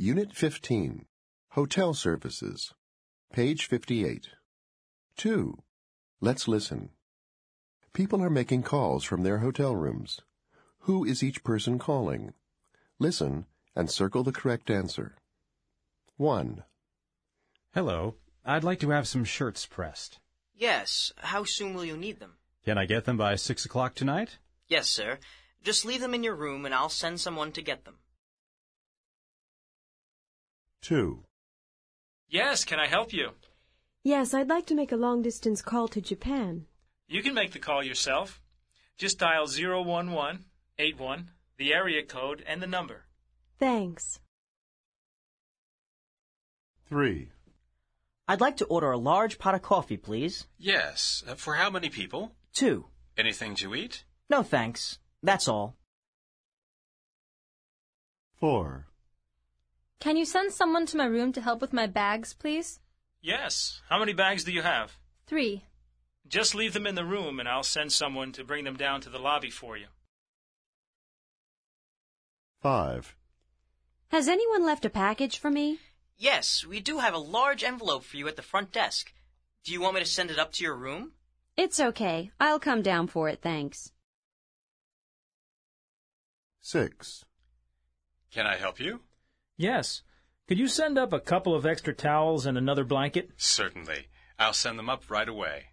Unit 15, Hotel Services, page 58. 2. Let's listen. People are making calls from their hotel rooms. Who is each person calling? Listen and circle the correct answer. 1. Hello. I'd like to have some shirts pressed. Yes. How soon will you need them? Can I get them by six o'clock tonight? Yes, sir. Just leave them in your room and I'll send someone to get them. 2. Yes, can I help you? Yes, I'd like to make a long distance call to Japan. You can make the call yourself. Just dial 01181, the area code, and the number. Thanks. 3. I'd like to order a large pot of coffee, please. Yes. Uh, for how many people? Two. Anything to eat? No thanks. That's all. 4. Can you send someone to my room to help with my bags, please? Yes. How many bags do you have? Three. Just leave them in the room and I'll send someone to bring them down to the lobby for you. 5. Has anyone left a package for me? Yes, we do have a large envelope for you at the front desk. Do you want me to send it up to your room? It's okay. I'll come down for it, thanks. 6. Can I help you? Yes. Could you send up a couple of extra towels and another blanket? Certainly. I'll send them up right away.